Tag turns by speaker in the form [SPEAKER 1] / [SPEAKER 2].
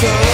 [SPEAKER 1] go